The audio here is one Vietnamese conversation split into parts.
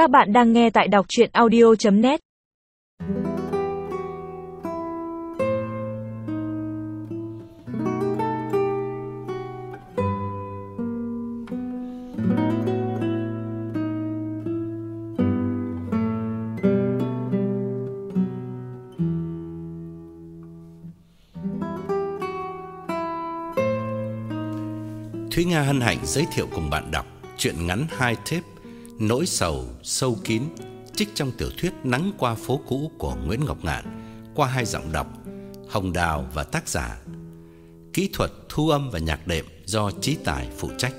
Các bạn đang nghe tại đọc chuyện audio.net Thúy Nga hân hạnh giới thiệu cùng bạn đọc truyện ngắn hai thép Nỗi sầu sâu kín trích trong tiểu thuyết Nắng qua phố cũ của Nguyễn Ngọc Ngạn qua hai giọng đọc, Hồng Đào và tác giả. Kỹ thuật, thu âm và nhạc đệm do Chí Tài phụ trách.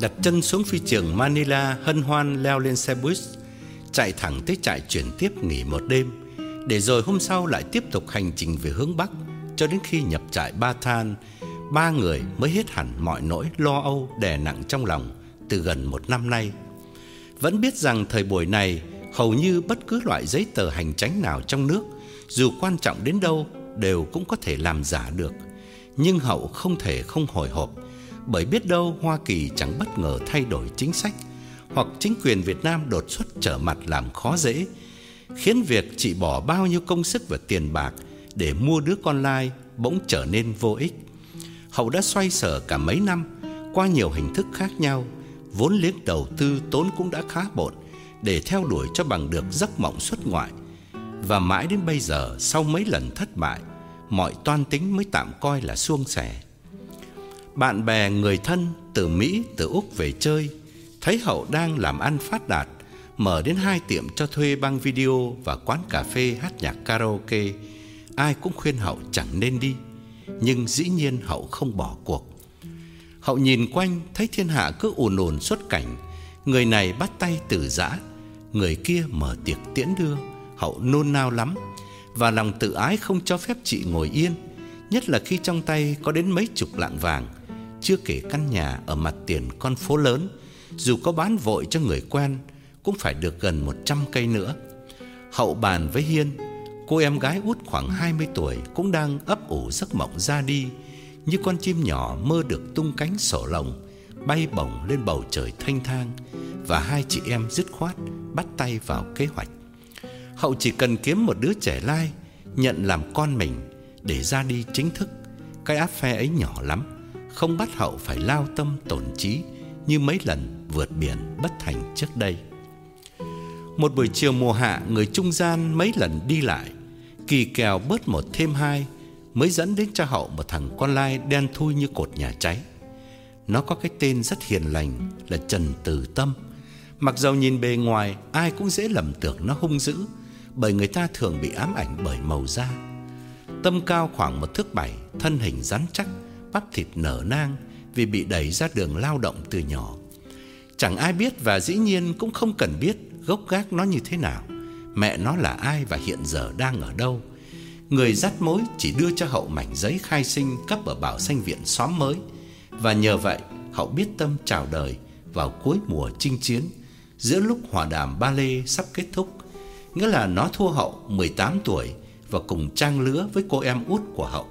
Đặt chân xuống phi trường Manila hân hoan leo lên xe bus, chạy thẳng tới trại chuyển tiếp nghỉ một đêm, để rồi hôm sau lại tiếp tục hành trình về hướng Bắc cho đến khi nhập trại Ba Than, ba người mới hết hẳn mọi nỗi lo âu đè nặng trong lòng từ gần một năm nay. Vẫn biết rằng thời buổi này hầu như bất cứ loại giấy tờ hành tránh nào trong nước, dù quan trọng đến đâu đều cũng có thể làm giả được. Nhưng Hậu không thể không hồi hộp bởi biết đâu Hoa Kỳ chẳng bất ngờ thay đổi chính sách hoặc chính quyền Việt Nam đột xuất trở mặt làm khó dễ, khiến việc chị bỏ bao nhiêu công sức và tiền bạc để mua đứa con lai bỗng trở nên vô ích. Hậu đã xoay sở cả mấy năm qua nhiều hình thức khác nhau, vốn liếng đầu tư tốn cũng đã khá bộn để theo đuổi cho bằng được giấc mộng xuất ngoại. Và mãi đến bây giờ sau mấy lần thất bại, mọi toan tính mới tạm coi là suông sẻ. Bạn bè, người thân từ Mỹ, từ Úc về chơi, Thấy Hậu đang làm ăn phát đạt, Mở đến hai tiệm cho thuê băng video Và quán cà phê hát nhạc karaoke. Ai cũng khuyên Hậu chẳng nên đi, Nhưng dĩ nhiên Hậu không bỏ cuộc. Hậu nhìn quanh, Thấy thiên hạ cứ ồn ồn xuất cảnh. Người này bắt tay từ giã, Người kia mở tiệc tiễn đưa. Hậu nôn nao lắm, Và lòng tự ái không cho phép chị ngồi yên, Nhất là khi trong tay có đến mấy chục lạng vàng chưa kể căn nhà ở mặt tiền con phố lớn, dù có bán vội cho người quen cũng phải được gần 100 cây nữa. Hậu bàn với Hiên, cô em gái út khoảng 20 tuổi cũng đang ấp ủ giấc mộng ra đi, như con chim nhỏ mơ được tung cánh sổ lồng, bay bổng lên bầu trời thanh thang và hai chị em dứt khoát bắt tay vào kế hoạch. Hậu chỉ cần kiếm một đứa trẻ lai nhận làm con mình để ra đi chính thức. Cái áp phe ấy nhỏ lắm không bắt Hậu phải lao tâm tổn trí như mấy lần vượt biển bất thành trước đây. Một buổi chiều mùa hạ, người trung gian mấy lần đi lại, kỳ kèo bớt một thêm hai mới dẫn đến cho Hậu một thằng con lai đen thui như cột nhà cháy. Nó có cái tên rất hiền lành là Trần Từ Tâm. Mặc dầu nhìn bề ngoài ai cũng dễ lầm tưởng nó hung dữ, bởi người ta thường bị ám ảnh bởi màu da. Tâm cao khoảng một thước bảy, thân hình rắn chắc, bắp thịt nở nang vì bị đẩy ra đường lao động từ nhỏ. Chẳng ai biết và dĩ nhiên cũng không cần biết gốc gác nó như thế nào, mẹ nó là ai và hiện giờ đang ở đâu. Người dắt mối chỉ đưa cho Hậu mảnh giấy khai sinh cấp ở Bảo Xanh Viện xóm mới và nhờ vậy Hậu biết tâm chào đời vào cuối mùa chinh chiến giữa lúc hòa đàm ba lê sắp kết thúc, nghĩa là nó thua Hậu 18 tuổi và cùng trang lứa với cô em út của Hậu.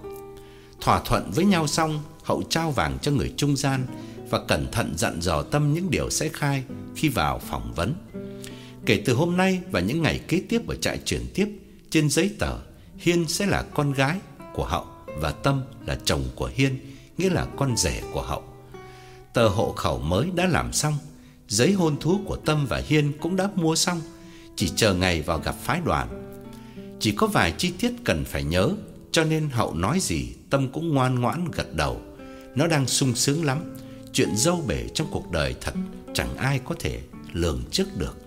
Thỏa thuận với nhau xong, Hậu trao vàng cho người trung gian và cẩn thận dặn dò Tâm những điều sẽ khai khi vào phỏng vấn. Kể từ hôm nay và những ngày kế tiếp ở trại chuyển tiếp, trên giấy tờ, Hiên sẽ là con gái của Hậu và Tâm là chồng của Hiên, nghĩa là con rể của Hậu. Tờ hộ khẩu mới đã làm xong, giấy hôn thú của Tâm và Hiên cũng đã mua xong, chỉ chờ ngày vào gặp phái đoàn. Chỉ có vài chi tiết cần phải nhớ cho nên Hậu nói gì Tâm cũng ngoan ngoãn gật đầu. Nó đang sung sướng lắm. Chuyện dâu bể trong cuộc đời thật Chẳng ai có thể lường trước được.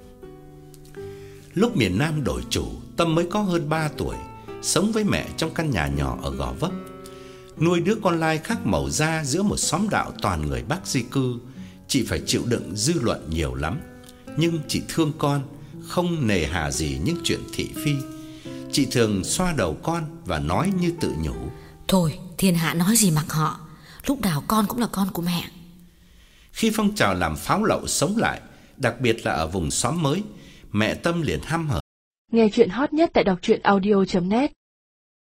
Lúc miền Nam đổi chủ, Tâm mới có hơn 3 tuổi, Sống với mẹ trong căn nhà nhỏ ở Gò Vấp. Nuôi đứa con lai khác màu da Giữa một xóm đạo toàn người Bắc di cư, Chị phải chịu đựng dư luận nhiều lắm. Nhưng chị thương con, Không nề hà gì những chuyện thị phi. Chị thường xoa đầu con và nói như tự nhủ. Thôi thiên hạ nói gì mặc họ Lúc nào con cũng là con của mẹ Khi phong trào làm pháo lậu sống lại đặc biệt là ở vùng xóm mới, mẹ Tâm liền hăm hở. Nghe chuyện hot nhất tại đọc truyện audio.net